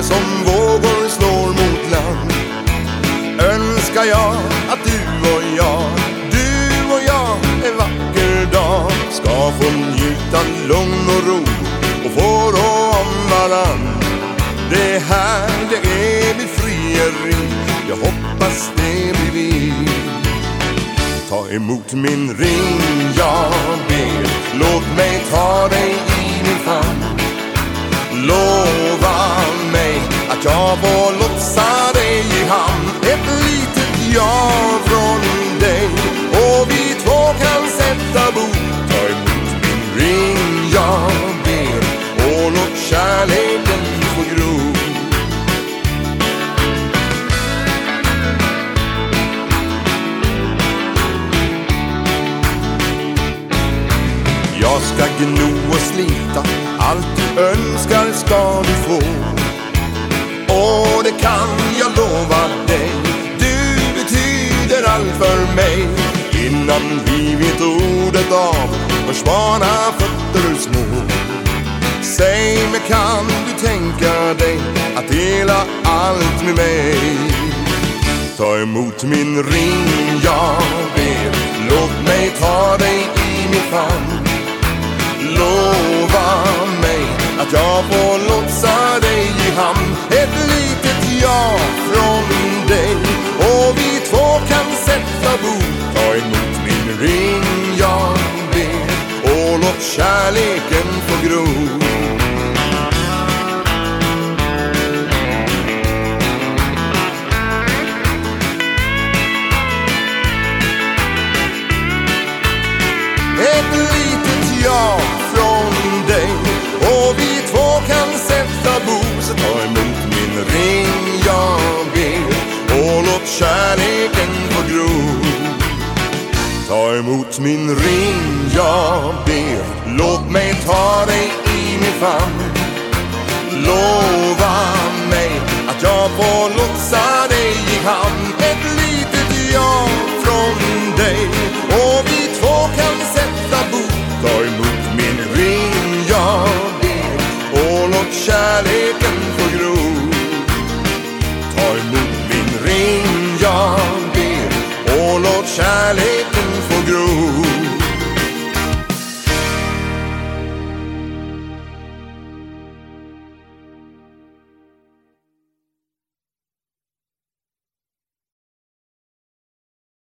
Sverige som vågor slår mot land önskar jag att du och jag, du och jag en vacker dag ska få njuta lugn och ro och få rå om varann. Det här, det är mitt frieri, jag hoppas det blir vi. Ta emot min ring, jag ber, låt mig ta dig i min famn. Låt Jag nog gno och slita, allt du önskar ska du få. Och det kan jag lova dig, du betyder allt för mig. Innan vi vet ordet av, vars vana fötter små. Säg mig kan du tänka dig att dela allt med mig? Ta emot min ring, jag kärleken får gro. Ta emot min ring, jag ber Låt mig ta dig i min famn. Lova mig att jag får lotsa dig i hamn. Ett litet ja från dig. Och vi två kan sätta bo Ta emot min ring, jag ber och låt kärleken få gro. Ta emot min ring, jag ber och låt kärleken go.